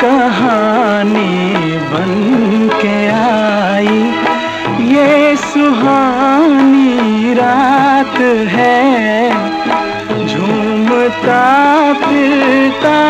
कहानी बन के आई। ये सुहानी रात है झूमता फिरता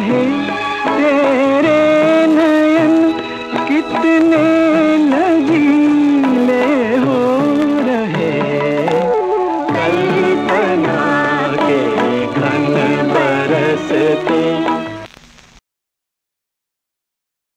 रहे